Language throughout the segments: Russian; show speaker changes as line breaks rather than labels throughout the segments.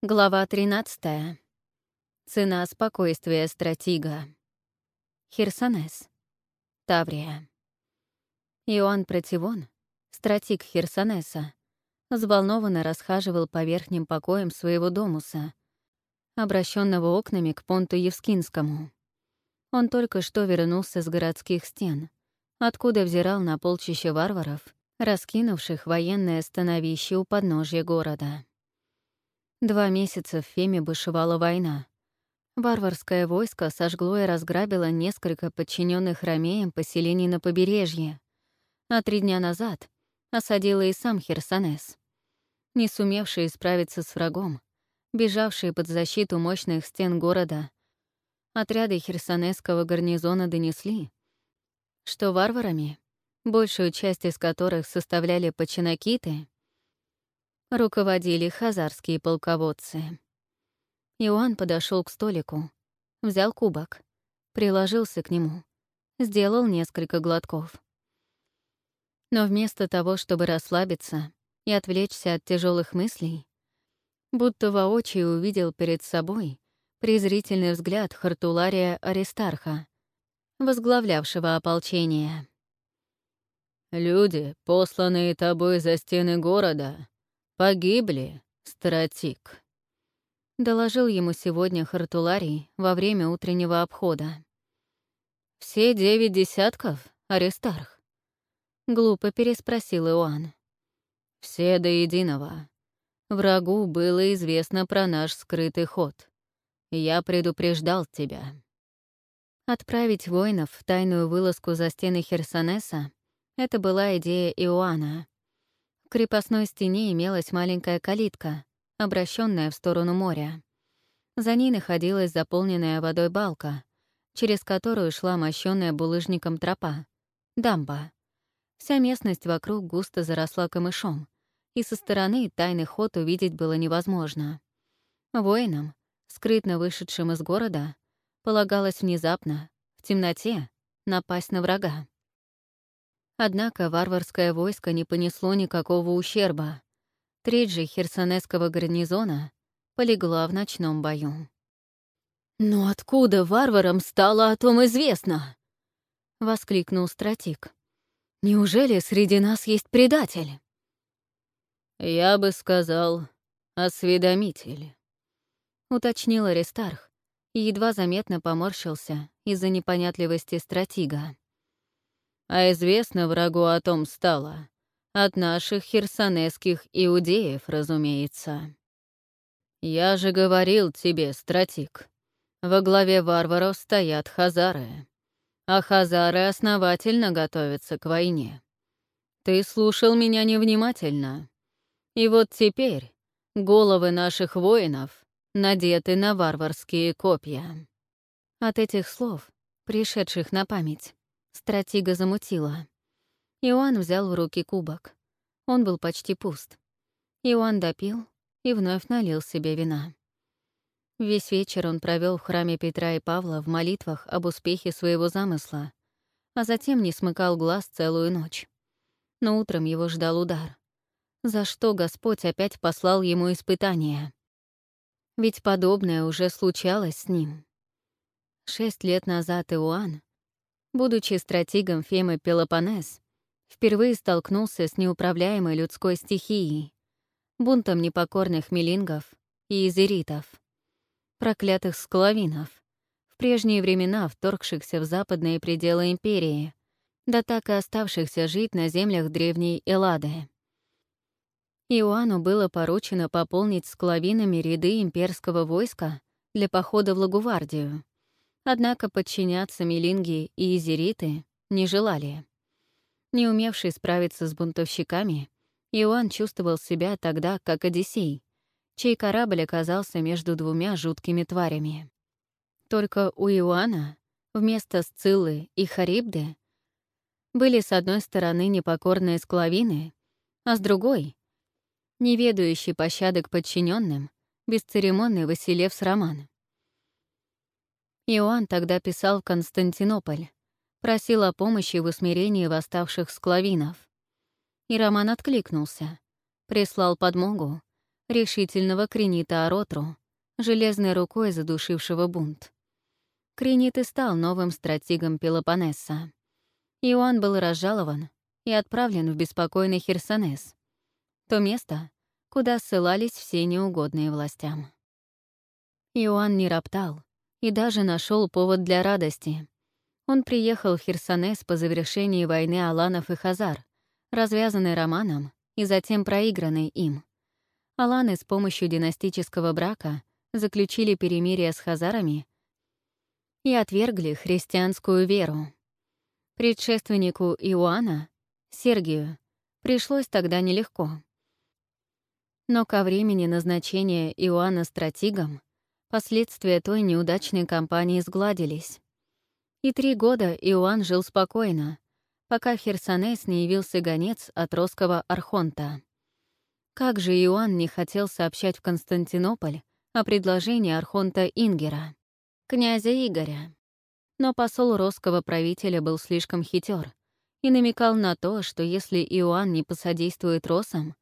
Глава 13. Цена спокойствия стратега. Херсонес. Таврия. Иоанн Противон, стратег Херсонеса, взволнованно расхаживал по верхним покоям своего домуса, обращенного окнами к понту Евскинскому. Он только что вернулся с городских стен, откуда взирал на полчища варваров, раскинувших военное становище у подножья города. Два месяца в Феме бушевала война. Варварское войско сожгло и разграбило несколько подчиненных ромеям поселений на побережье, а три дня назад осадило и сам Херсонес. Не сумевшие справиться с врагом, бежавшие под защиту мощных стен города, отряды херсонесского гарнизона донесли, что варварами, большую часть из которых составляли починакиты, руководили хазарские полководцы. Иоанн подошел к столику, взял кубок, приложился к нему, сделал несколько глотков. Но вместо того, чтобы расслабиться и отвлечься от тяжелых мыслей, будто воочию увидел перед собой презрительный взгляд Хартулария Аристарха, возглавлявшего ополчение.
«Люди, посланные тобой за стены города, «Погибли, стратик», —
доложил ему сегодня Хартуларий во время утреннего обхода.
«Все девять десятков, Аристарх?»
— глупо переспросил Иоанн.
«Все до единого. Врагу было известно про наш скрытый ход. Я предупреждал тебя».
Отправить воинов в тайную вылазку за стены Херсонеса — это была идея Иоанна. Крепостной стене имелась маленькая калитка, обращенная в сторону моря. За ней находилась заполненная водой балка, через которую шла мощенная булыжником тропа — дамба. Вся местность вокруг густо заросла камышом, и со стороны тайный ход увидеть было невозможно. Воинам, скрытно вышедшим из города, полагалось внезапно, в темноте, напасть на врага. Однако варварское войско не понесло никакого ущерба. Треть же херсонесского гарнизона полегла в ночном бою.
«Но откуда варварам стало о том известно?»
— воскликнул стратик.
«Неужели среди нас есть предатель?» «Я бы сказал, осведомитель», —
уточнил Аристарх и едва заметно поморщился из-за непонятливости стратига.
А известно врагу о том стало. От наших херсонесских иудеев, разумеется. Я же говорил тебе, стратик, во главе варваров стоят хазары, а хазары основательно готовятся к войне. Ты слушал меня невнимательно. И вот теперь головы наших воинов надеты на варварские копья.
От этих слов, пришедших на память, Стратега замутила. Иоанн взял в руки кубок. Он был почти пуст. Иоанн допил и вновь налил себе вина. Весь вечер он провел в храме Петра и Павла в молитвах об успехе своего замысла, а затем не смыкал глаз целую ночь. Но утром его ждал удар. За что Господь опять послал ему испытания? Ведь подобное уже случалось с ним. Шесть лет назад Иоанн, Будучи стратегом Фемы Пелопонес, впервые столкнулся с неуправляемой людской стихией, бунтом непокорных мелингов и изеритов, проклятых склавинов, в прежние времена вторгшихся в западные пределы империи, да так и оставшихся жить на землях древней Эллады. Иоанну было поручено пополнить склавинами ряды имперского войска для похода в Лагувардию. Однако подчиняться Мелинги и Изериты не желали. Не умевший справиться с бунтовщиками, Иоанн чувствовал себя тогда как Одиссей, чей корабль оказался между двумя жуткими тварями. Только у Иоанна вместо Сциллы и Харибды были с одной стороны непокорные склавины, а с другой — неведающий пощадок подчиненным, бесцеремонный Василевс Роман. Иоанн тогда писал в Константинополь, просил о помощи в усмирении восставших склавинов. И Роман откликнулся, прислал подмогу, решительного Кринита Аротру, железной рукой задушившего бунт. Кринит и стал новым стратегом Пелопоннеса. Иоанн был разжалован и отправлен в беспокойный Херсонес, то место, куда ссылались все неугодные властям. Иоанн не роптал и даже нашел повод для радости. Он приехал в Херсонес по завершении войны Аланов и Хазар, развязанной Романом и затем проигранной им. Аланы с помощью династического брака заключили перемирие с хазарами и отвергли христианскую веру. Предшественнику Иоанна, Сергию, пришлось тогда нелегко. Но ко времени назначения Иоанна стратигом последствия той неудачной кампании сгладились. И три года Иоанн жил спокойно, пока в Херсонес не явился гонец от русского архонта. Как же Иоанн не хотел сообщать в Константинополь о предложении архонта Ингера, князя Игоря. Но посол русского правителя был слишком хитер и намекал на то, что если Иоанн не посодействует росам,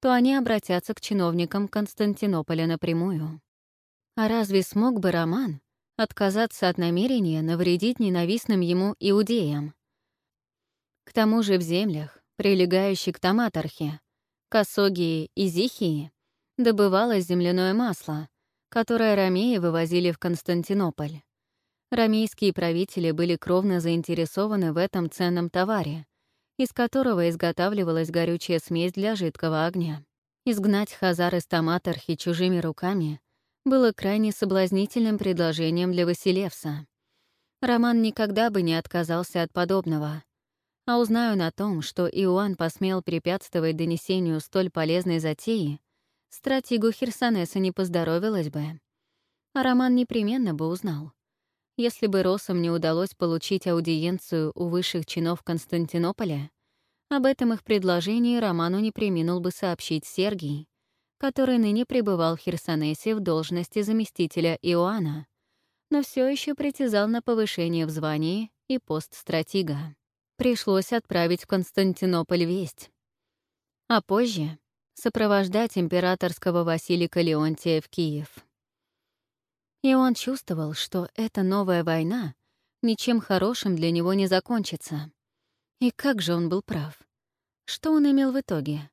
то они обратятся к чиновникам Константинополя напрямую. А разве смог бы Роман отказаться от намерения навредить ненавистным ему иудеям? К тому же в землях, прилегающих к Таматархе, Косогии и Зихии, добывалось земляное масло, которое ромеи вывозили в Константинополь. Ромейские правители были кровно заинтересованы в этом ценном товаре, из которого изготавливалась горючая смесь для жидкого огня. Изгнать хазар из Таматархи чужими руками было крайне соблазнительным предложением для Василевса. Роман никогда бы не отказался от подобного. А узнаю на том, что Иоанн посмел препятствовать донесению столь полезной затеи, стратегу Херсонеса не поздоровилось бы. А Роман непременно бы узнал. Если бы Росам не удалось получить аудиенцию у высших чинов Константинополя, об этом их предложении Роману не приминул бы сообщить Сергий, который ныне пребывал в Херсонесе в должности заместителя Иоанна, но все еще притязал на повышение в звании и пост стратега. Пришлось отправить в Константинополь весть. А позже сопровождать императорского Василика Леонтия в Киев. И он чувствовал, что эта новая война ничем хорошим для него не закончится. И как же он был прав. Что он имел в итоге?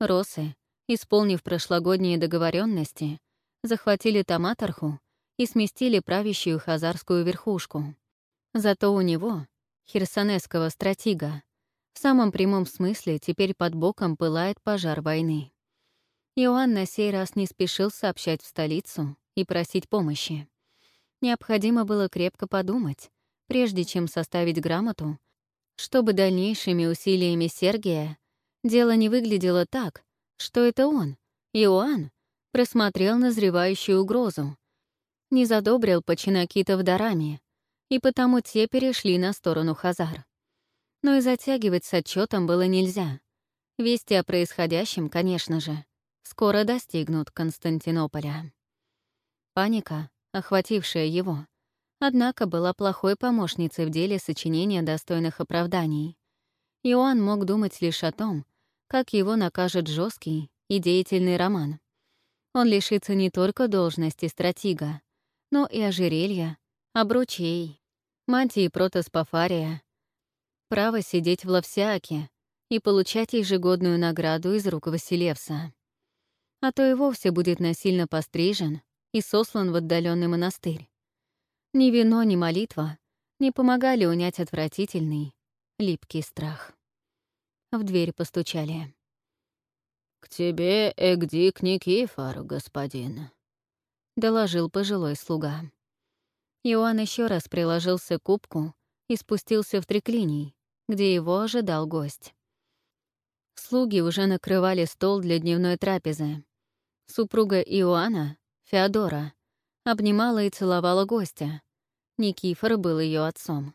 Росы, исполнив прошлогодние договоренности, захватили Таматарху и сместили правящую хазарскую верхушку. Зато у него, херсонесского стратега, в самом прямом смысле теперь под боком пылает пожар войны. Иоанн на сей раз не спешил сообщать в столицу и просить помощи. Необходимо было крепко подумать, прежде чем составить грамоту, чтобы дальнейшими усилиями Сергия дело не выглядело так, что это он, Иоанн, просмотрел назревающую угрозу, не задобрил починакитов дарами, и потому те перешли на сторону Хазар но и затягивать с отчетом было нельзя. Вести о происходящем, конечно же, скоро достигнут Константинополя. Паника, охватившая его, однако была плохой помощницей в деле сочинения достойных оправданий. Иоанн мог думать лишь о том, как его накажет жесткий и деятельный роман. Он лишится не только должности стратега, но и ожерелья, обручей, мантии протоспофария, право сидеть в Лавсиаке и получать ежегодную награду из рук Василевса. А то и вовсе будет насильно пострижен и сослан в отдаленный монастырь. Ни вино, ни молитва не помогали унять отвратительный, липкий страх. В дверь постучали.
«К тебе Эгдик Никифор, господин», — доложил пожилой слуга.
Иоанн еще раз приложился к кубку и спустился в триклиний, где его ожидал гость. Слуги уже накрывали стол для дневной трапезы. Супруга Иоанна, Феодора, обнимала и целовала гостя. Никифор был ее отцом.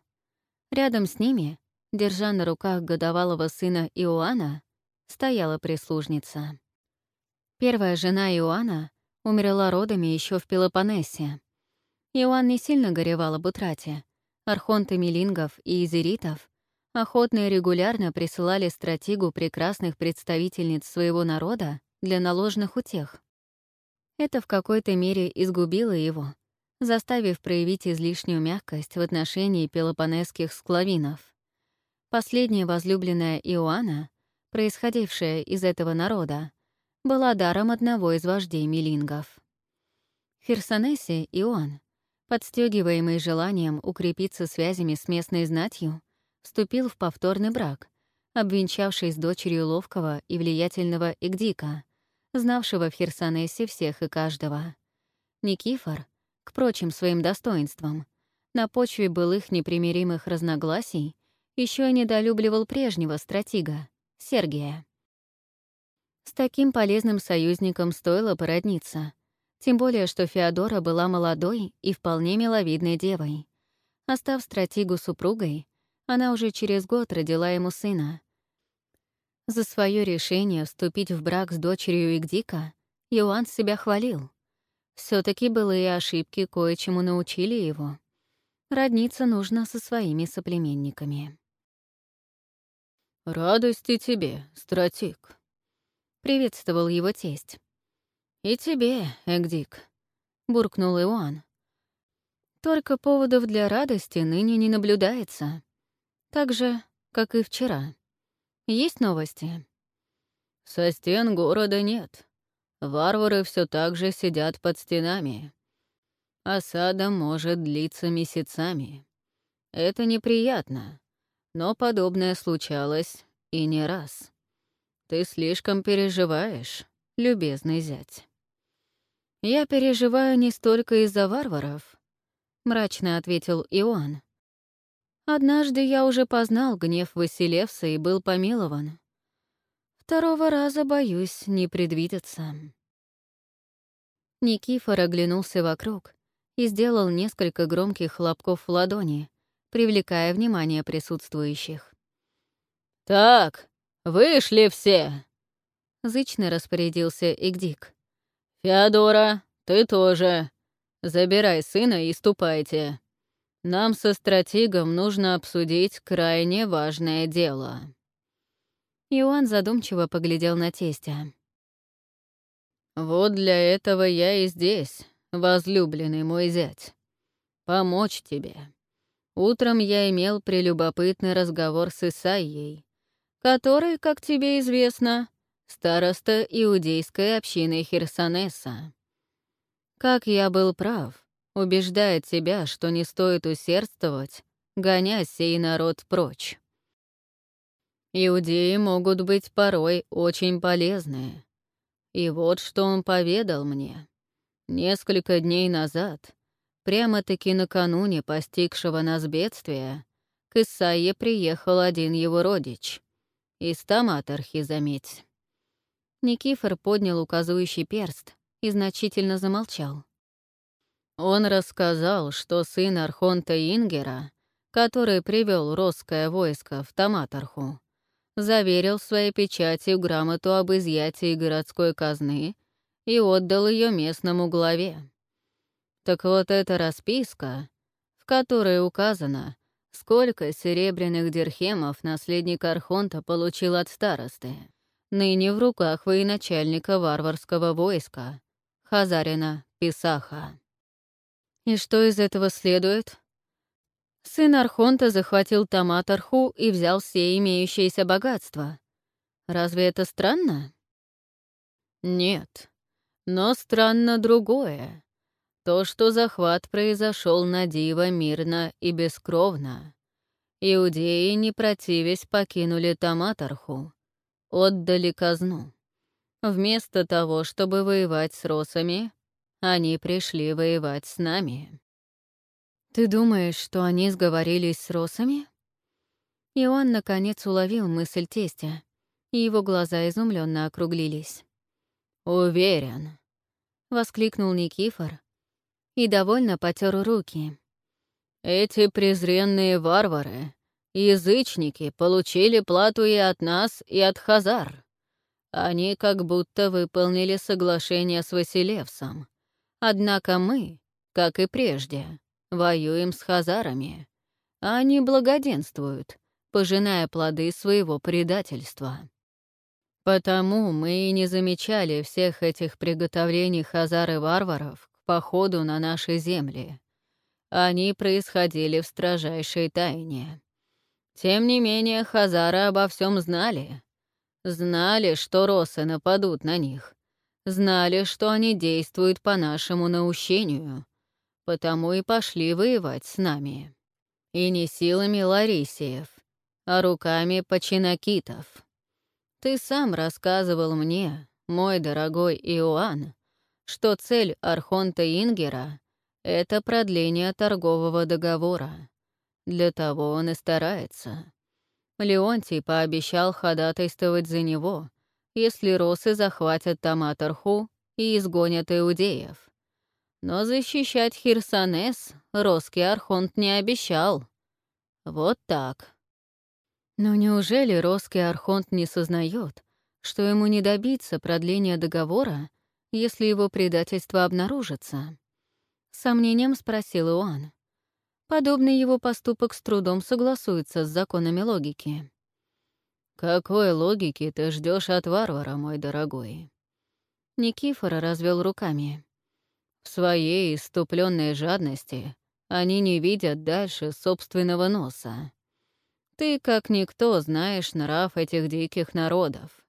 Рядом с ними, держа на руках годовалого сына Иоанна, стояла прислужница. Первая жена Иоанна умерла родами еще в Пелопоннесе. Иоанн не сильно горевал об утрате. Архонты Милингов и Изеритов охотно и регулярно присылали стратегу прекрасных представительниц своего народа для наложных утех. Это в какой-то мере изгубило его, заставив проявить излишнюю мягкость в отношении пелопонесских склавинов. Последняя возлюбленная Иоанна, происходившая из этого народа, была даром одного из вождей милингов. Херсонесе Иоанн, подстегиваемый желанием укрепиться связями с местной знатью, вступил в повторный брак, обвенчавшись с дочерью ловкого и влиятельного Игдика, знавшего в Херсонесе всех и каждого. Никифор, к прочим своим достоинствам, на почве былых непримиримых разногласий еще и недолюбливал прежнего стратега, Сергия. С таким полезным союзником стоило породниться, тем более что Феодора была молодой и вполне миловидной девой. Остав стратегу супругой, она уже через год родила ему сына. За свое решение вступить в брак с дочерью Игдика Иоанн себя хвалил. все таки былые ошибки кое-чему научили его. Родниться нужно со своими соплеменниками.
«Радости тебе, стратик», — приветствовал его тесть. «И тебе, Эгдик», — буркнул Иоанн. «Только поводов для радости ныне не наблюдается. Так же, как и вчера. Есть новости?» «Со стен города нет. Варвары все так же сидят под стенами. Осада может длиться месяцами. Это неприятно, но подобное случалось и не раз. Ты слишком переживаешь, любезный зять. Я переживаю не столько из-за варваров, мрачно ответил Иоанн. Однажды я уже познал гнев Василевса и был помилован. Второго раза, боюсь, не предвидится. Никифор оглянулся вокруг и сделал несколько громких хлопков в ладони, привлекая внимание присутствующих. «Так, вышли все!» — зычно распорядился Игдик. «Феодора, ты тоже. Забирай сына и ступайте. Нам со стратегом нужно обсудить крайне важное дело».
Иоанн задумчиво поглядел на тестя.
«Вот для этого я и здесь, возлюбленный мой зять. Помочь тебе. Утром я имел прелюбопытный разговор с Исаией, который, как тебе известно, староста иудейской общины Херсонеса. Как я был прав, убеждая тебя, что не стоит усердствовать, гоня сей народ прочь. Иудеи могут быть порой очень полезны. И вот что он поведал мне. Несколько дней назад Прямо-таки накануне постигшего нас бедствия к Исаие приехал один его родич. Из Таматархи, заметь.
Никифор поднял указывающий перст и значительно замолчал.
Он рассказал, что сын Архонта Ингера, который привел русское войско в Таматарху, заверил в своей печати грамоту об изъятии городской казны и отдал ее местному главе. Так вот эта расписка, в которой указано, сколько серебряных дирхемов наследник Архонта получил от старосты, ныне в руках военачальника варварского войска, Хазарина Писаха.
И что из этого следует? Сын Архонта захватил Таматарху и взял все имеющиеся богатства. Разве это странно?
Нет. Но странно другое. То, что захват произошел на диво мирно и бескровно. Иудеи, не противясь, покинули Таматарху, отдали казну. Вместо того, чтобы воевать с росами, они пришли воевать с нами.
«Ты думаешь, что они сговорились с росами?» И он, наконец, уловил мысль тестя, и его глаза изумленно округлились.
«Уверен», — воскликнул Никифор,
и довольно потер руки.
«Эти презренные варвары, язычники, получили плату и от нас, и от Хазар. Они как будто выполнили соглашение с Василевсом. Однако мы, как и прежде, воюем с Хазарами. Они благоденствуют, пожиная плоды своего предательства». Потому мы и не замечали всех этих приготовлений хазар и варваров походу на наши земли. Они происходили в строжайшей тайне. Тем не менее, хазары обо всем знали. Знали, что росы нападут на них. Знали, что они действуют по нашему наущению. Потому и пошли воевать с нами. И не силами Ларисиев, а руками починакитов. Ты сам рассказывал мне, мой дорогой Иоанн, что цель Архонта Ингера — это продление торгового договора. Для того он и старается. Леонтий пообещал ходатайствовать за него, если росы захватят Таматарху и изгонят иудеев. Но защищать Хирсанес Роский Архонт не обещал. Вот так. Но неужели Роский Архонт не сознает, что ему не добиться продления договора, если его предательство обнаружится? С сомнением спросил Иоанн. Подобный его поступок с трудом согласуется с законами логики. «Какой логики ты ждешь от варвара, мой дорогой?» Никифора развел руками. В своей иступленной жадности они не видят дальше собственного носа. Ты, как никто, знаешь нрав этих диких народов.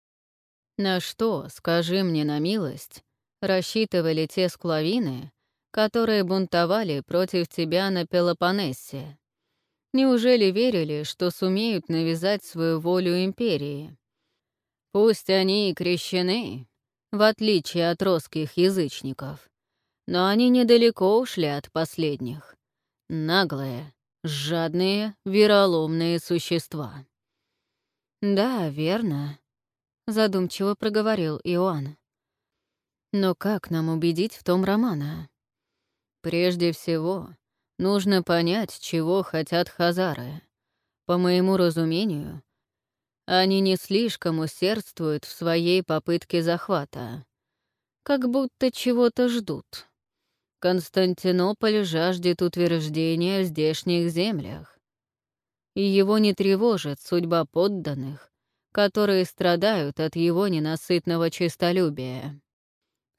На что, скажи мне на милость, рассчитывали те склавины, которые бунтовали против тебя на Пелопоннесе? Неужели верили, что сумеют навязать свою волю империи? Пусть они и крещены, в отличие от русских язычников, но они недалеко ушли от последних. Наглые, Жадные, вероломные существа. «Да, верно», — задумчиво проговорил Иоанн. «Но как нам убедить в том Романа?» «Прежде всего, нужно понять, чего хотят хазары. По моему разумению, они не слишком усердствуют в своей попытке захвата. Как будто чего-то ждут». Константинополь жаждет утверждения в здешних землях. И его не тревожит судьба подданных, которые страдают от его ненасытного честолюбия.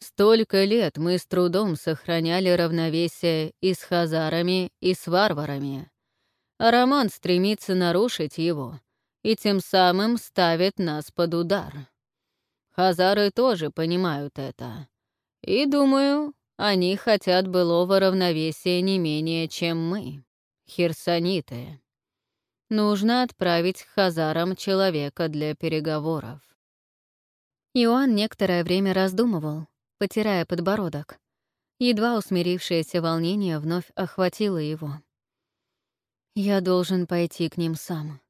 Столько лет мы с трудом сохраняли равновесие и с хазарами, и с варварами. А Роман стремится нарушить его и тем самым ставит нас под удар. Хазары тоже понимают это. И, думаю, они хотят былого равновесия не менее, чем мы, херсониты. Нужно отправить к хазарам человека для переговоров. Иоанн некоторое время раздумывал, потирая подбородок. Едва усмирившееся волнение вновь охватило его. «Я должен пойти к ним сам»,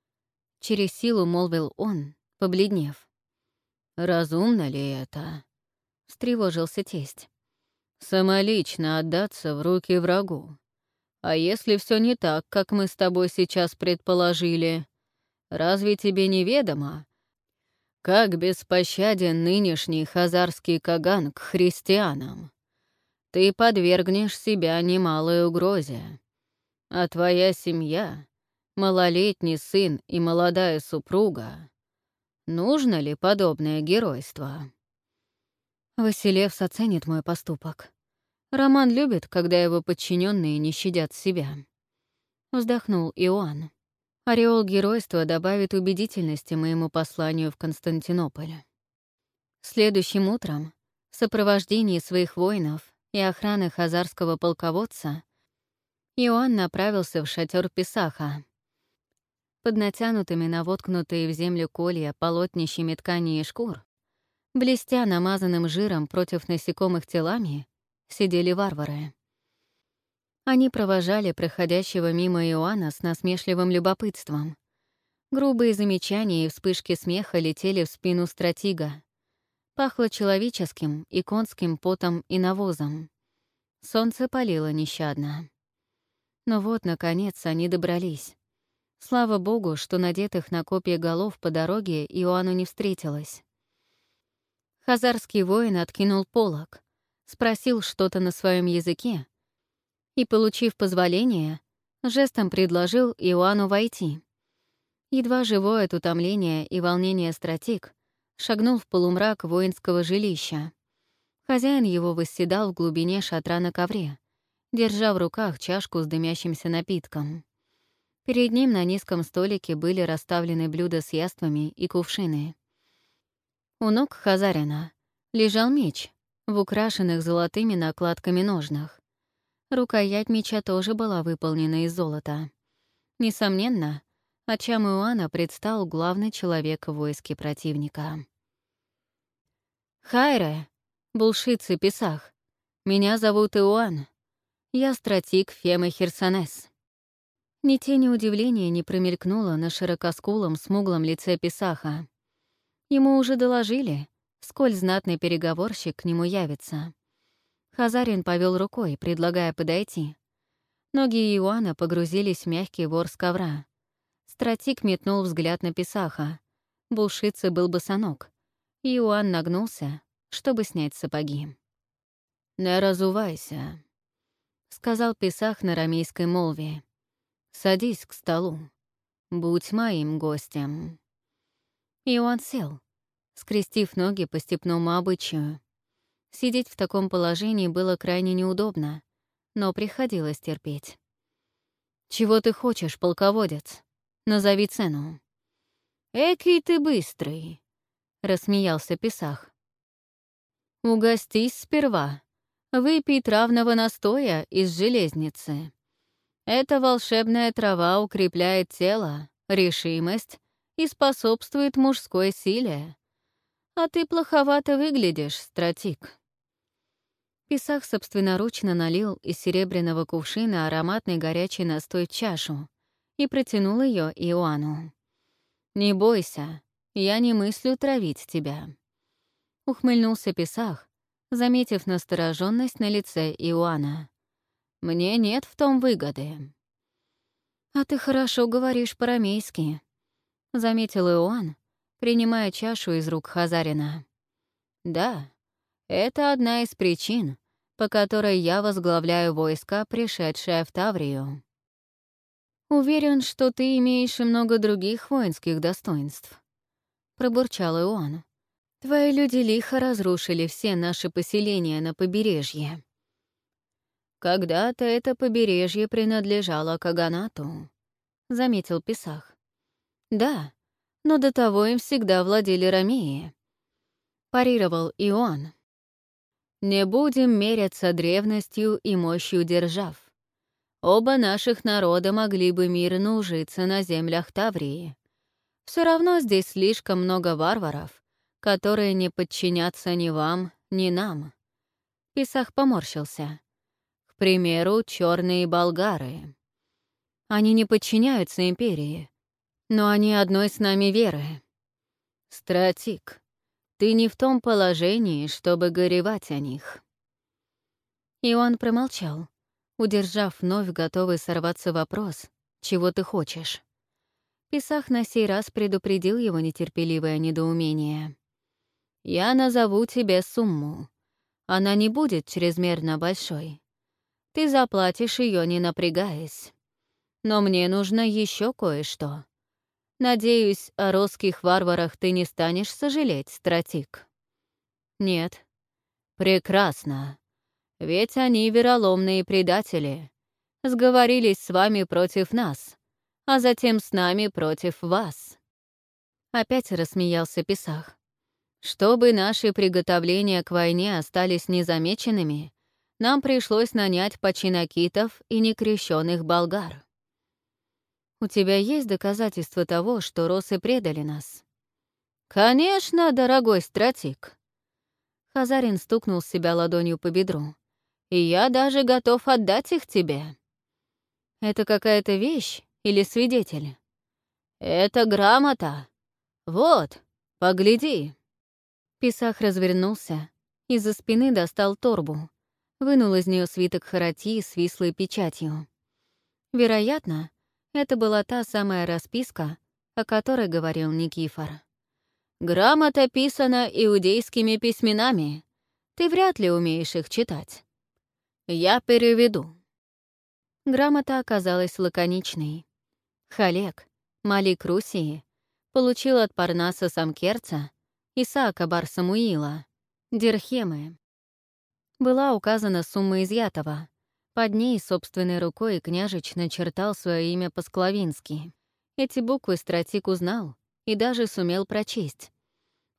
— через силу молвил он, побледнев. «Разумно ли это?» — встревожился тесть. Самолично отдаться в руки врагу. А если все не так, как мы с тобой сейчас предположили, разве тебе неведомо, как беспощаден нынешний хазарский каган к христианам? Ты подвергнешь себя немалой угрозе. А твоя семья, малолетний сын и молодая супруга, нужно ли подобное геройство? Василевс оценит мой поступок. Роман любит, когда его подчиненные не щадят себя. Вздохнул Иоанн. Ореол геройства добавит убедительности моему посланию в Константинополь. Следующим утром, в сопровождении своих воинов и охраны хазарского полководца, Иоанн направился в шатер Писаха. Под натянутыми на воткнутые в землю колья полотнищами ткани и шкур Блестя намазанным жиром против насекомых телами, сидели варвары. Они провожали проходящего мимо Иоанна с насмешливым любопытством. Грубые замечания и вспышки смеха летели в спину стратига. Пахло человеческим и конским потом и навозом. Солнце палило нещадно. Но вот, наконец, они добрались. Слава богу, что надетых на копья голов по дороге Иоанну не встретилось. Хазарский воин откинул полог, спросил что-то на своем языке и, получив позволение, жестом предложил Иоанну войти. Едва живой от утомления и волнения стратик
шагнул в полумрак воинского жилища. Хозяин его восседал в глубине шатра на ковре, держа в руках чашку с дымящимся напитком. Перед ним на низком столике были расставлены блюда с яствами и кувшины. У ног Хазарина лежал меч в украшенных золотыми накладками ножнах. Рукоять меча тоже была выполнена из золота. Несомненно, Очам Иоанна предстал главный человек в войске противника. «Хайре, булшицы Писах, меня зовут Иоанн. Я стратик Фемы Херсонес». Ни тени удивления не промелькнуло на широкоскулом, смуглом лице Писаха. Ему уже доложили, сколь знатный переговорщик к нему явится. Хазарин повел рукой, предлагая подойти. Ноги Иоанна погрузились в мягкий ворс ковра. Стратик метнул взгляд на Писаха. Булшице был босоног. Иоанн нагнулся, чтобы снять сапоги.
«Не разувайся», — сказал Писах на рамейской молве. «Садись к столу. Будь моим гостем».
Иоанн сел, скрестив ноги по степному обычаю. Сидеть в таком положении было крайне неудобно, но приходилось терпеть. «Чего ты хочешь, полководец?» Назови цену».
«Экий ты быстрый», — рассмеялся Писах. «Угостись сперва. Выпей травного настоя из железницы. Эта волшебная трава укрепляет тело, решимость и способствует мужской силе. А ты плоховато выглядишь, стратик».
Писах собственноручно налил из серебряного кувшина ароматный горячий настой в чашу, и протянул ее Иоанну. «Не бойся, я не мыслю травить тебя». Ухмыльнулся Писах, заметив настороженность на лице Иоанна. «Мне нет в том выгоды». «А ты хорошо говоришь по-рамейски», — заметил Иоанн, принимая чашу из рук Хазарина.
«Да, это одна из причин, по которой я возглавляю войска, пришедшее в Таврию.
«Уверен, что ты имеешь и много других воинских достоинств», — пробурчал Иоанн. «Твои люди лихо разрушили все наши поселения на побережье».
«Когда-то это побережье принадлежало Каганату», — заметил Писах.
«Да, но до того им всегда владели ромеи», — парировал Иоанн.
«Не будем меряться древностью и мощью держав. Оба наших народа могли бы мирно ужиться на землях Таврии. Все равно здесь слишком много варваров, которые не подчинятся ни вам, ни нам.
Писах поморщился.
К примеру, черные болгары.
Они не подчиняются империи, но они одной с нами веры.
Стратик, ты не в том положении, чтобы горевать о них.
И он промолчал, удержав вновь готовый сорваться вопрос «Чего ты хочешь?». Писах на сей раз предупредил его нетерпеливое недоумение.
«Я назову тебе сумму. Она не будет чрезмерно большой. Ты заплатишь ее, не напрягаясь. Но мне нужно еще кое-что. Надеюсь, о русских варварах ты не станешь сожалеть, стратик?»
«Нет».
«Прекрасно. Ведь они вероломные предатели. Сговорились с вами против нас, а затем с нами против вас.
Опять рассмеялся Писах.
Чтобы наши приготовления к войне остались незамеченными, нам пришлось нанять починокитов и некрещенных болгар.
У тебя есть доказательства того, что росы предали нас?
Конечно, дорогой стратик.
Хазарин стукнул себя ладонью по бедру
и я даже готов отдать их тебе».
«Это какая-то вещь или свидетель?»
«Это грамота. Вот, погляди».
Писах развернулся, из-за спины достал торбу, вынул из нее свиток харати с вислой печатью. Вероятно, это была та самая расписка, о которой говорил Никифор.
«Грамота писана иудейскими письменами. Ты вряд ли умеешь их читать. Я переведу».
Грамота оказалась лаконичной. Халек, Малик Русии, получил от Парнаса Самкерца Исаака бар Самуила, Дирхемы. Была указана сумма изъятого. Под ней собственной рукой княжич начертал свое имя по-склавински. Эти буквы стратик узнал и даже сумел прочесть.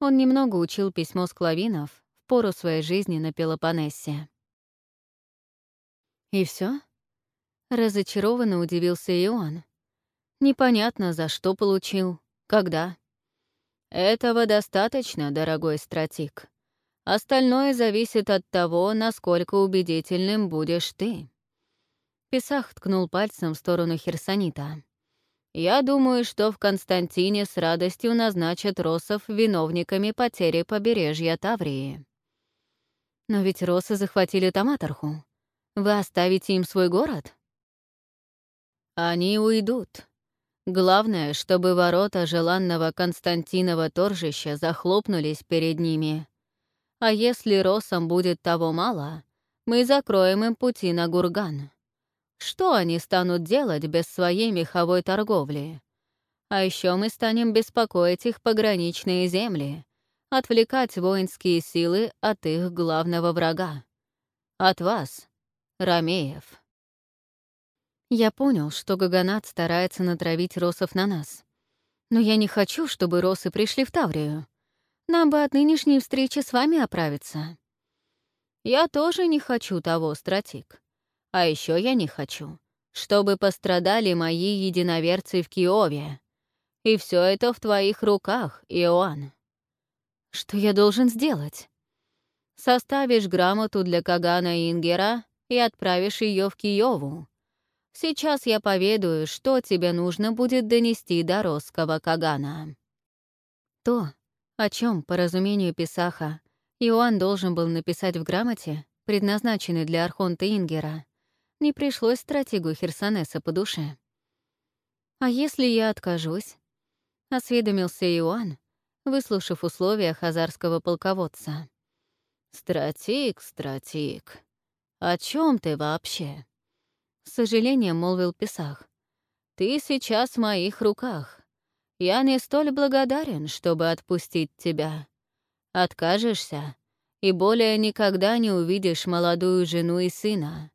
Он немного учил письмо склавинов в пору своей жизни на Пелопоннесе. «И все? Разочарованно удивился и он. Непонятно, за что получил, когда. «Этого достаточно, дорогой стратик. Остальное зависит от того, насколько убедительным будешь ты». Писах ткнул пальцем в сторону Херсонита. «Я думаю, что в Константине с радостью назначат росов виновниками потери побережья Таврии». «Но ведь росы захватили Таматарху. Вы оставите им свой город?» «Они уйдут. Главное, чтобы ворота желанного Константинова торжища захлопнулись перед ними. А если росам будет того мало, мы закроем им пути на Гурган. Что они станут делать без своей меховой торговли? А еще мы станем беспокоить их пограничные земли, отвлекать воинские силы от их главного врага. От вас, Ромеев. Я понял, что Гаганат старается натравить росов на нас. Но я не хочу, чтобы росы пришли в Таврию. Нам бы от нынешней встречи с вами оправиться. Я тоже не хочу того, стратик. А еще я не хочу, чтобы пострадали мои единоверцы в Киове. И все это в твоих руках, Иоанн. Что я должен сделать? Составишь грамоту для Кагана Ингера и отправишь ее в Киеву. Сейчас я поведаю, что тебе нужно будет донести до Росского Кагана. То, о чем, по разумению Писаха, Иоанн должен был написать в грамоте, предназначенной для Архонта Ингера, не пришлось стратегу Херсонеса по душе. «А если я откажусь?» — осведомился Иоанн, выслушав условия хазарского полководца. «Стратик, стратик, о чем ты вообще?» С сожалением молвил Писах. «Ты сейчас в моих руках. Я не столь благодарен, чтобы отпустить тебя. Откажешься, и более никогда не увидишь молодую жену и сына.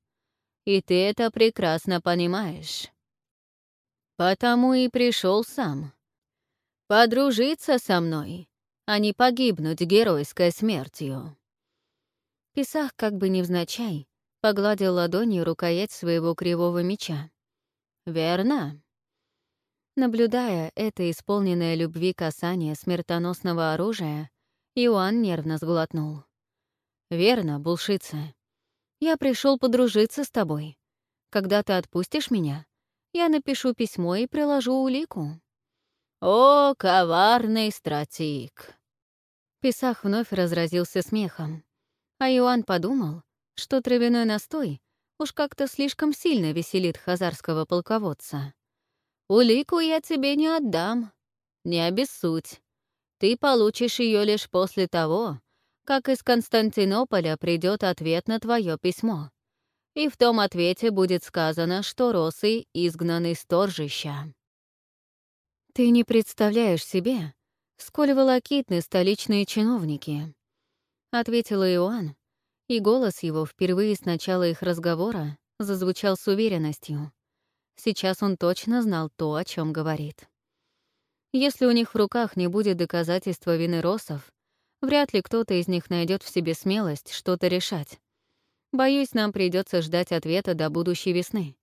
И ты это прекрасно понимаешь. Потому и пришел сам. Подружиться со мной, а не погибнуть геройской смертью». Писах как бы невзначай погладил ладонью рукоять своего кривого меча. «Верно?» Наблюдая это исполненное любви касание смертоносного оружия, Иоанн нервно сглотнул. «Верно, булшица. Я пришел подружиться с тобой. Когда ты отпустишь меня, я напишу письмо и приложу улику». «О, коварный стратик!» Писах вновь разразился смехом, а Иоанн подумал, что травяной настой уж как-то слишком сильно веселит хазарского полководца. «Улику я тебе не отдам. Не обессудь. Ты получишь ее лишь после того, как из Константинополя придет ответ на твое письмо. И в том ответе будет сказано, что росы изгнаны из торжища. Ты не представляешь себе, сколь волокитны столичные чиновники, — ответила Иоанн, и голос его впервые с начала их разговора зазвучал с уверенностью. Сейчас он точно знал то, о чем говорит. Если у них в руках не будет доказательства вины Росов, вряд ли кто-то из них найдет в себе смелость что-то решать. Боюсь, нам придется ждать ответа до будущей весны.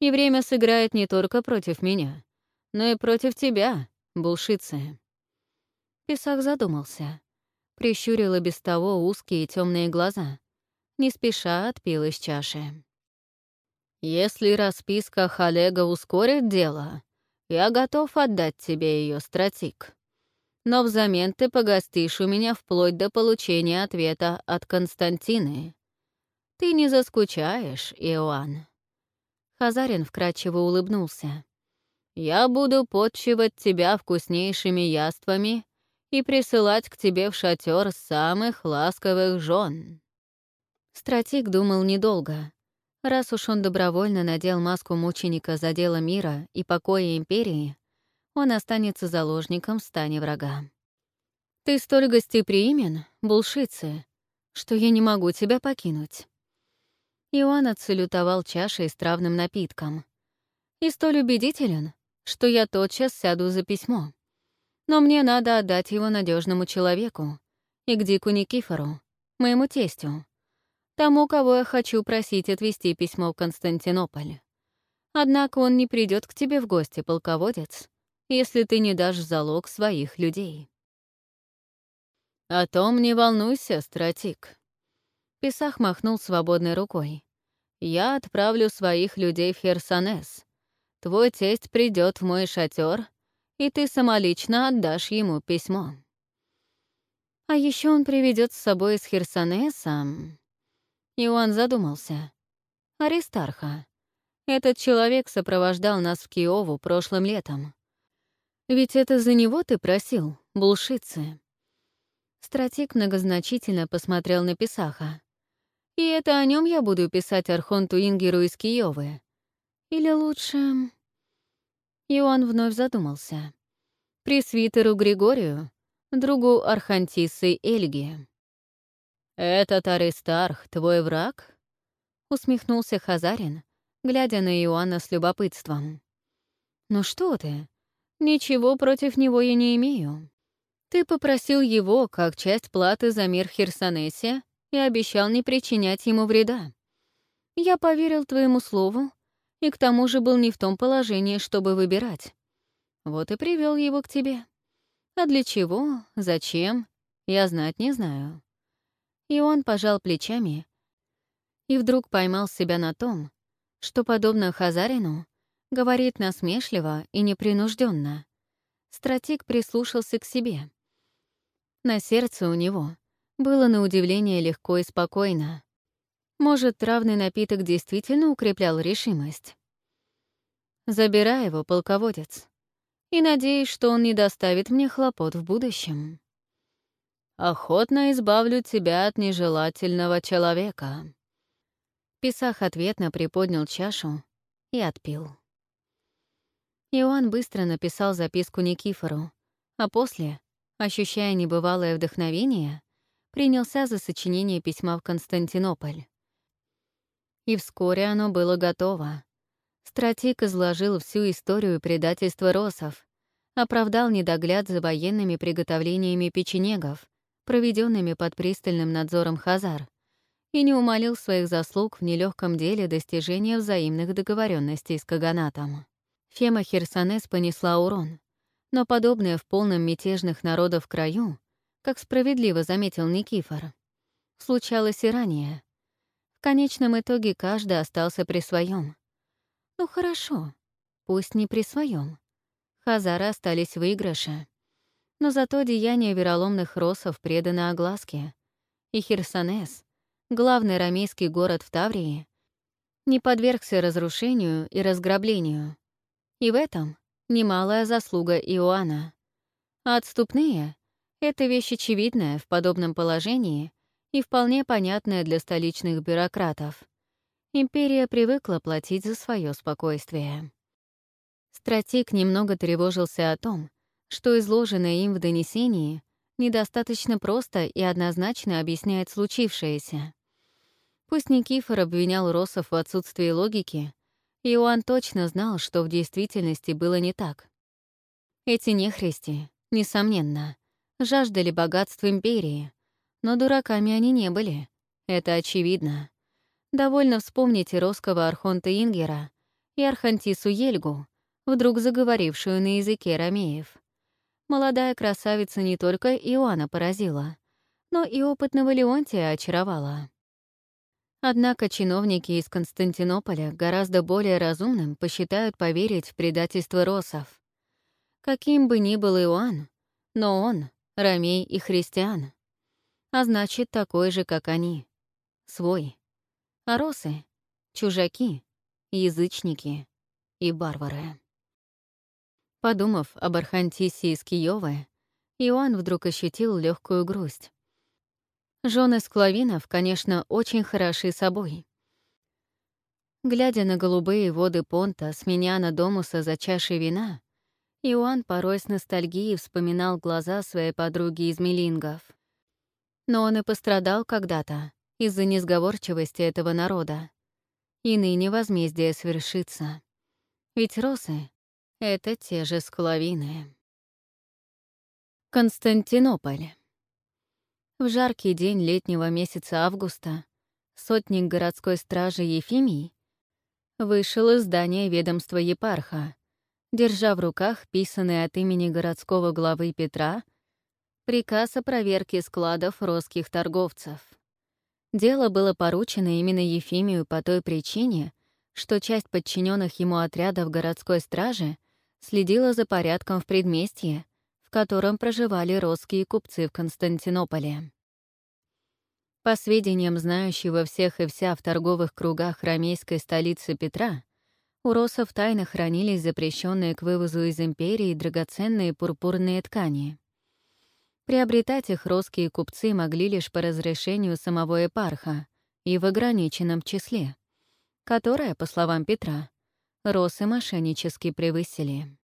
И время сыграет не только против меня, но и против тебя, булшицы. Писах задумался прищурила без того узкие темные глаза. Не спеша отпил из чаши. «Если расписка Халега ускорит дело, я готов отдать тебе ее, стратик. Но взамен ты погостишь у меня вплоть до получения ответа от Константины. Ты не заскучаешь, Иоанн». Хазарин вкрадчиво улыбнулся. «Я буду подчивать тебя вкуснейшими яствами и присылать к тебе в шатер самых ласковых жен. Стратик думал недолго. Раз уж он добровольно надел маску мученика за дело мира и покоя империи, он останется заложником в стане врага. Ты столь гостеприимен, булшицы, что я не могу тебя покинуть. Иоанн отсалютовал чашей с травным напитком. И столь убедителен, что я тотчас сяду за письмо. Но мне надо отдать его надежному человеку, и к Дику Никифору, моему тестю, тому, кого я хочу просить отвезти письмо в Константинополь. Однако он не придет к тебе в гости, полководец, если ты не дашь залог своих людей.
«О том не волнуйся, стратик».
Писах махнул свободной рукой.
«Я отправлю своих людей в Херсонес. Твой тесть придет в мой шатер, и ты самолично отдашь ему письмо».
А еще он приведет с собой из Херсонеса... Иоанн задумался. Аристарха. Этот человек сопровождал нас в Киову прошлым летом. Ведь это за него ты просил, булшицы. Стратик многозначительно посмотрел на Писаха. «И это о нем я буду писать Архонту Ингеру из Киевы. Или лучше...» Иоанн вновь задумался. «Пресвитеру Григорию, другу Архантисы Эльги».
«Этот Аристарх твой враг?»
— усмехнулся Хазарин, глядя на Иоанна с любопытством. «Ну что ты? Ничего против него я не имею. Ты попросил его, как часть платы за мир Херсонесе, и обещал не причинять ему вреда. Я поверил твоему слову, и к тому же был не в том положении, чтобы выбирать. Вот и привел его к тебе. А для чего, зачем, я знать не знаю. И он пожал плечами и вдруг поймал себя на том, что, подобно Хазарину, говорит насмешливо и непринужденно. Стратик прислушался к себе. На сердце у него было на удивление легко и спокойно. Может, травный напиток действительно укреплял решимость? Забирай его, полководец, и надеюсь, что он не доставит мне хлопот в будущем.
Охотно избавлю тебя от нежелательного человека.
Писах ответно приподнял чашу и отпил. Иоанн быстро написал записку Никифору, а после ощущая небывалое вдохновение, принялся за сочинение письма в Константинополь. И вскоре оно было готово. Стратик изложил всю историю предательства росов, оправдал недогляд за военными приготовлениями печенегов, проведенными под пристальным надзором Хазар, и не умолил своих заслуг в нелегком деле достижения взаимных договоренностей с Каганатом. Фема Херсонес понесла урон, но подобное в полном мятежных народов краю, как справедливо заметил Никифор, случалось и ранее. В конечном итоге каждый остался при своем. Ну хорошо, пусть не при своем. Хазары остались в выигрыше. Но зато деяния вероломных росов преданы огласке. И Херсонес, главный рамейский город в Таврии, не подвергся разрушению и разграблению. И в этом немалая заслуга Иоанна. А отступные — это вещь очевидная в подобном положении и вполне понятная для столичных бюрократов. Империя привыкла платить за свое спокойствие. Стратик немного тревожился о том, что изложенное им в донесении недостаточно просто и однозначно объясняет случившееся. Пусть Никифор обвинял Росов в отсутствии логики, Иоанн точно знал, что в действительности было не так. Эти нехристи, несомненно, жаждали богатств империи, но дураками они не были, это очевидно. Довольно вспомнить русского архонта Ингера и архантису Ельгу, вдруг заговорившую на языке ромеев. Молодая красавица не только Иоанна поразила, но и опытного Леонтия очаровала. Однако чиновники из Константинополя гораздо более разумным посчитают поверить в предательство росов. Каким бы ни был Иоанн, но он — ромей и христиан. А значит, такой же, как они. Свой. А росы — чужаки, язычники и барвары. Подумав об Архантисе из Киёвы, Иоанн вдруг ощутил легкую грусть. Жены склавинов, конечно, очень хороши собой. Глядя на голубые воды понта с меня на домуса за чашей вина, Иоанн порой с ностальгией вспоминал глаза своей подруги из Мелингов. Но он и пострадал когда-то из-за несговорчивости этого народа. И ныне возмездие свершится. Ведь росы — это те же склавины. Константинополь. В жаркий день летнего месяца августа сотник городской стражи Ефимий вышел из здания ведомства епарха, держа в руках писанный от имени городского главы Петра приказ о проверке складов русских торговцев. Дело было поручено именно Ефимию по той причине, что часть подчиненных ему отрядов городской стражи следила за порядком в предместье, в котором проживали русские купцы в Константинополе. По сведениям знающего всех и вся в торговых кругах ромейской столицы Петра, у росов тайно хранились запрещенные к вывозу из империи драгоценные пурпурные ткани. Приобретать их русские купцы могли лишь по разрешению самого епарха и в ограниченном числе, которое, по словам Петра, росы мошеннически превысили.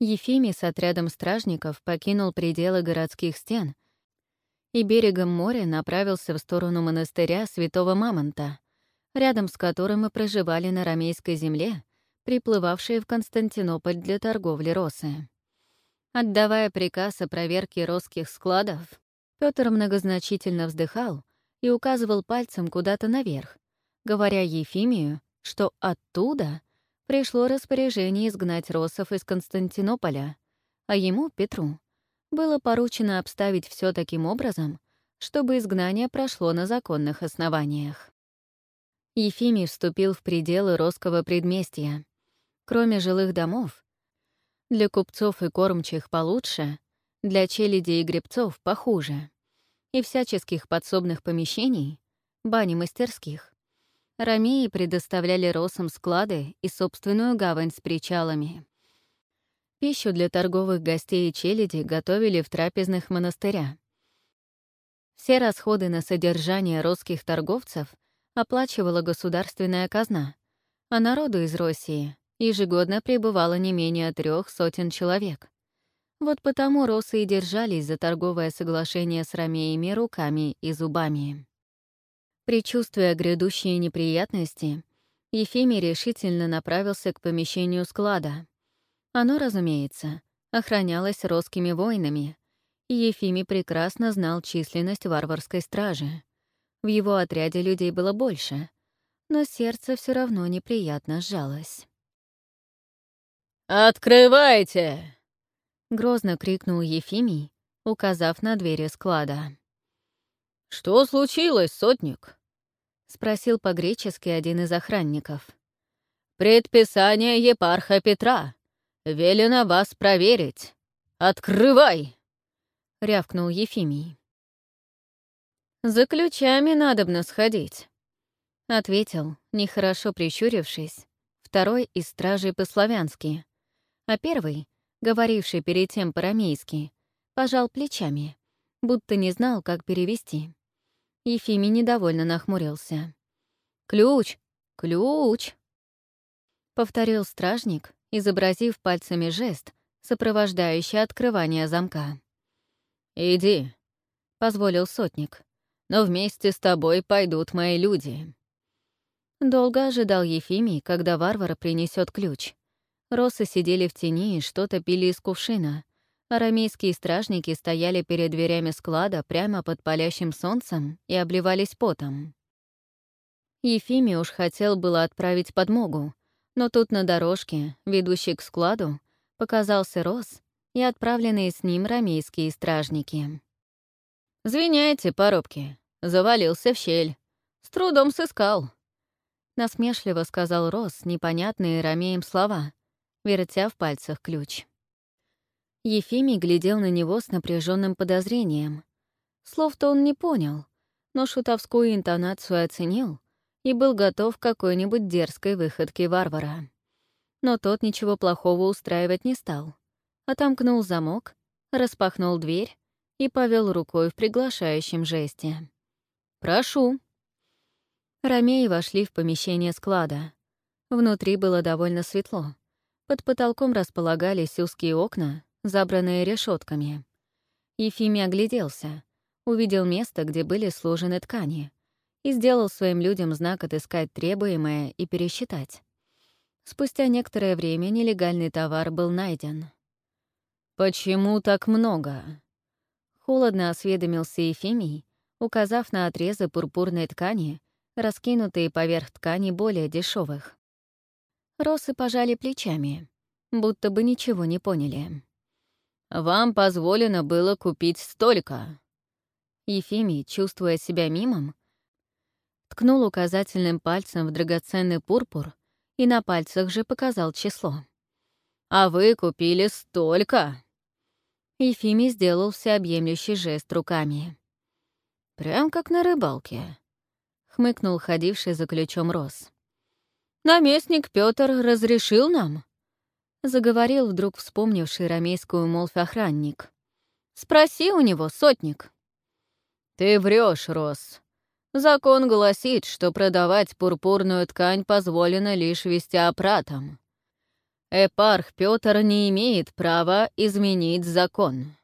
Ефимий с отрядом стражников покинул пределы городских стен и берегом моря направился в сторону монастыря Святого Мамонта, рядом с которым и проживали на ромейской земле, приплывавшие в Константинополь для торговли росы. Отдавая приказ о проверке русских складов, Петр многозначительно вздыхал и указывал пальцем куда-то наверх, говоря Ефимию, что оттуда пришло распоряжение изгнать Росов из Константинополя, а ему, Петру, было поручено обставить все таким образом, чтобы изгнание прошло на законных основаниях. Ефимий вступил в пределы Росского предместья. Кроме жилых домов, для купцов и кормчих получше, для челяди и гребцов похуже, и всяческих подсобных помещений, бани мастерских, Ромеи предоставляли росам склады и собственную гавань с причалами. Пищу для торговых гостей и челяди готовили в трапезных монастыря. Все расходы на содержание русских торговцев оплачивала государственная казна, а народу из России ежегодно прибывало не менее трех сотен человек. Вот потому росы и держались за торговое соглашение с ромеями руками и зубами. Причувствуя грядущие неприятности, Ефимий решительно направился к помещению склада. Оно, разумеется, охранялось русскими воинами, и Ефимий прекрасно знал численность варварской стражи. В его отряде людей было больше, но сердце все равно неприятно сжалось.
«Открывайте!»
— грозно крикнул Ефимий, указав на двери склада.
«Что случилось, сотник?»
— спросил по-гречески один из охранников.
«Предписание епарха Петра. Велено вас проверить. Открывай!» — рявкнул Ефимий.
«За ключами надобно сходить», — ответил, нехорошо прищурившись, второй из стражей по-славянски, а первый, говоривший перед тем по-рамейски, пожал плечами, будто не знал, как перевести. Ефимий недовольно нахмурился. «Ключ! Ключ!» Повторил стражник, изобразив пальцами жест, сопровождающий открывание замка.
«Иди», — позволил сотник, «но вместе с тобой пойдут мои люди».
Долго ожидал Ефимий, когда варвар принесет ключ. Росы сидели в тени и что-то пили из кувшина. Арамейские стражники стояли перед дверями склада прямо под палящим солнцем и обливались потом. Ефимий уж хотел было отправить подмогу, но тут на дорожке, ведущей к складу, показался Рос и отправленные с ним рамейские стражники.
«Звиняйте, поробки, завалился в щель. С трудом сыскал», —
насмешливо сказал Рос непонятные ромеем слова, вертя в пальцах ключ. Ефимий глядел на него с напряженным подозрением. Слов-то он не понял, но шутовскую интонацию оценил и был готов к какой-нибудь дерзкой выходке варвара. Но тот ничего плохого устраивать не стал. Отомкнул замок, распахнул дверь и повел рукой в приглашающем жесте. «Прошу». Ромеи вошли в помещение склада. Внутри было довольно светло. Под потолком располагались узкие окна, забранные решетками. Ефимий огляделся, увидел место, где были сложены ткани, и сделал своим людям знак отыскать требуемое и пересчитать. Спустя некоторое время нелегальный товар был найден.
«Почему так много?»
Холодно осведомился Ефимий, указав на отрезы пурпурной ткани, раскинутые поверх ткани более дешевых. Росы пожали плечами, будто бы ничего не поняли.
«Вам позволено было купить столько».
Ефимий, чувствуя себя мимом, ткнул указательным пальцем в драгоценный пурпур и на пальцах же показал число.
«А вы купили столько!»
Ефимий сделал всеобъемлющий жест руками.
«Прям как на рыбалке», — хмыкнул ходивший за ключом Рос. «Наместник Пётр разрешил нам?»
— заговорил вдруг вспомнивший рамейскую молвь охранник.
«Спроси у него, сотник». «Ты врешь, Рос. Закон гласит, что продавать пурпурную ткань позволено лишь вестиопратам. Эпарх Пётр не имеет права изменить закон».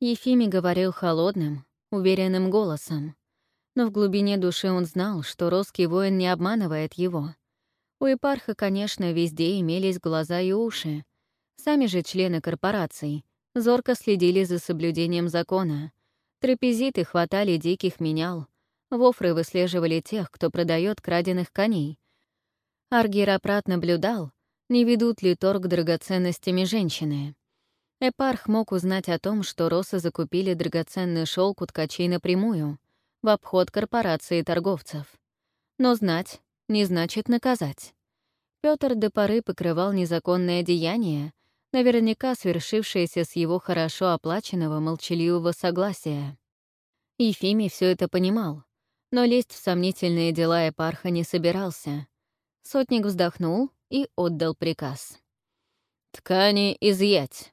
Ефимий говорил холодным, уверенным голосом, но в глубине души он знал, что русский воин не обманывает его. У епарха, конечно, везде имелись глаза и уши. Сами же члены корпораций зорко следили за соблюдением закона. Трапезиты хватали диких менял, вофры выслеживали тех, кто продает краденых коней. Аргиропрат наблюдал, не ведут ли торг драгоценностями женщины. Эпарх мог узнать о том, что росы закупили драгоценный шелк у ткачей напрямую, в обход корпорации торговцев. Но знать не значит наказать. Пётр до поры покрывал незаконное деяние, наверняка свершившееся с его хорошо оплаченного молчаливого согласия. Ефимий все это понимал, но лезть в сомнительные дела Эпарха не собирался. Сотник вздохнул и отдал приказ.
«Ткани изъять,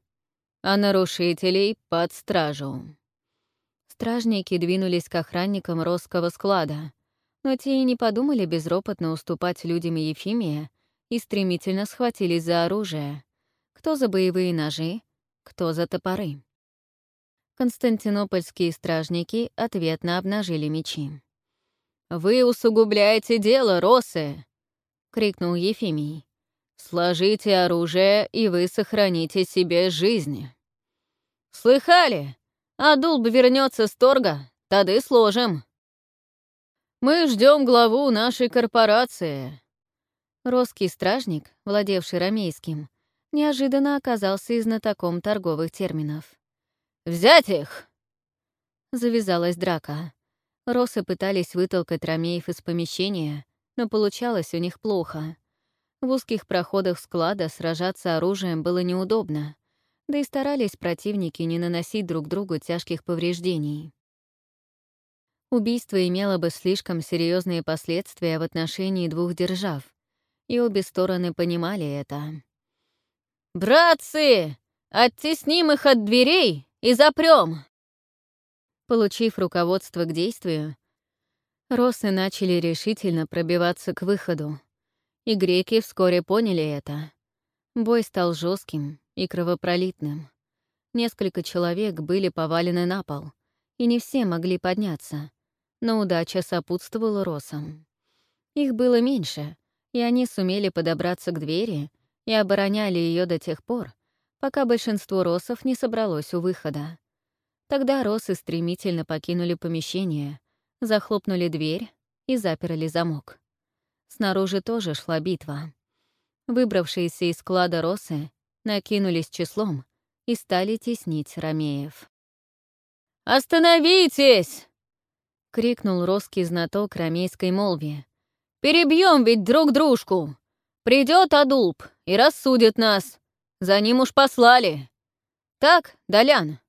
а нарушителей под стражу».
Стражники двинулись к охранникам Росского склада, но те и не подумали безропотно уступать людям Ефимия и стремительно схватились за оружие. Кто за боевые ножи, кто за топоры. Константинопольские стражники ответно обнажили мечи.
«Вы усугубляете дело, Росы!» — крикнул Ефимий. «Сложите оружие, и вы сохраните себе жизнь». «Слыхали? Адулб вернется с торга, тады сложим». «Мы ждем главу нашей корпорации».
Русский стражник, владевший рамейским, неожиданно оказался и знатоком торговых терминов.
«Взять их!»
Завязалась драка. Росы пытались вытолкать ромеев из помещения, но получалось у них плохо. В узких проходах склада сражаться оружием было неудобно, да и старались противники не наносить друг другу тяжких повреждений. Убийство имело бы слишком серьезные последствия в отношении двух держав, и обе стороны понимали это.
«Братцы, оттесним их от дверей и запрем!»
Получив руководство к действию, Росы начали решительно пробиваться к выходу. И греки вскоре поняли это. Бой стал жестким и кровопролитным. Несколько человек были повалены на пол, и не все могли подняться, но удача сопутствовала Росам. Их было меньше, и они сумели подобраться к двери и обороняли ее до тех пор, пока большинство росов не собралось у выхода. Тогда росы стремительно покинули помещение — захлопнули дверь и заперли замок. Снаружи тоже шла битва. Выбравшиеся из склада росы накинулись числом и стали теснить ромеев.
«Остановитесь!» — крикнул русский знаток ромейской молви. «Перебьем ведь друг дружку! Придет Адулб и рассудит нас. За ним уж послали. Так, Долян?»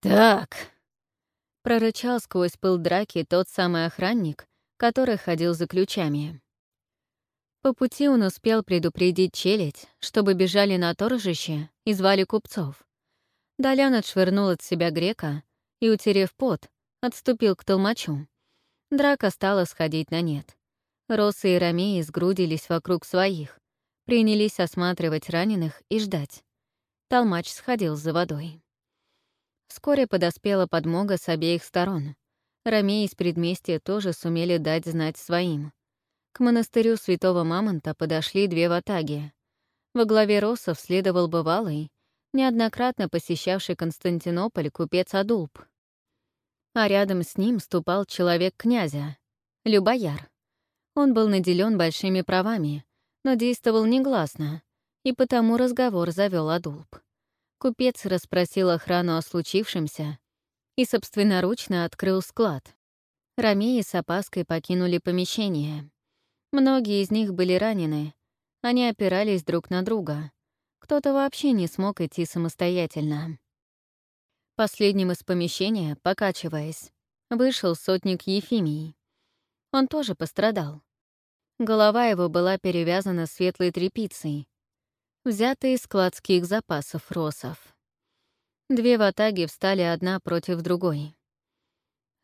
«Так», прорычал сквозь пыл драки тот самый охранник, который ходил за ключами. По пути он успел предупредить челядь, чтобы бежали на торжище и звали купцов. Долян отшвырнул от себя грека и, утерев пот, отступил к толмачу. Драка стала сходить на нет. Росы и ромеи сгрудились вокруг своих. принялись осматривать раненых и ждать. Толмач сходил за водой. Вскоре подоспела подмога с обеих сторон. Ромеи из предместья тоже сумели дать знать своим. К монастырю святого Мамонта подошли две ватаги. Во главе Россов следовал бывалый, неоднократно посещавший Константинополь купец Адулп. А рядом с ним ступал человек князя, Любояр. Он был наделен большими правами, но действовал негласно, и потому разговор завел Адулп. Купец расспросил охрану о случившемся и собственноручно открыл склад. Ромеи с опаской покинули помещение. Многие из них были ранены, они опирались друг на друга. Кто-то вообще не смог идти самостоятельно. Последним из помещения, покачиваясь, вышел сотник Ефимий. Он тоже пострадал. Голова его была перевязана светлой тряпицей, взятой из складских запасов росов. Две ватаги встали одна против другой.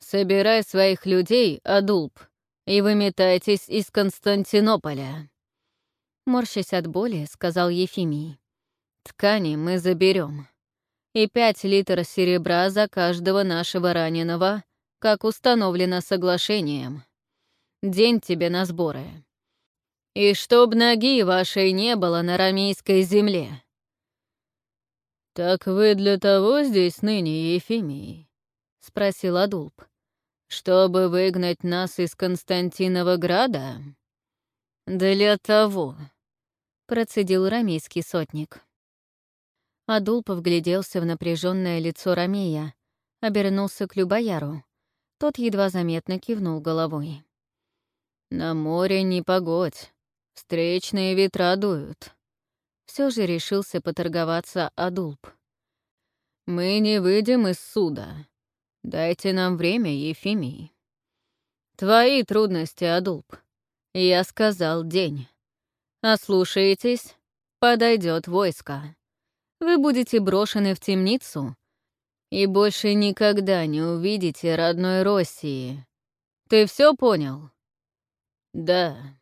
«Собирай своих людей, Адулп, и выметайтесь из Константинополя», Морщась от боли, сказал Ефимий. «Ткани мы заберем. И пять литров серебра за каждого нашего раненого, как установлено соглашением. День тебе на сборы. И чтоб ноги вашей не было на рамейской земле». «Так вы для того здесь ныне, Ефимий?» — спросил Адулп. «Чтобы выгнать нас из Константинова града?» «Для того», процедил рамейский сотник. Адулпов гляделся в напряженное лицо Рамея, обернулся к Любояру. Тот едва заметно кивнул головой. «На море не погодь, встречные ветра дуют». Все же решился поторговаться Адулп. «Мы не выйдем из суда. Дайте нам время, Ефимий». «Твои трудности, Адулп. Я сказал день». Ослушаетесь, подойдет войско. Вы будете брошены в темницу и больше никогда не увидите родной России. Ты все понял? Да.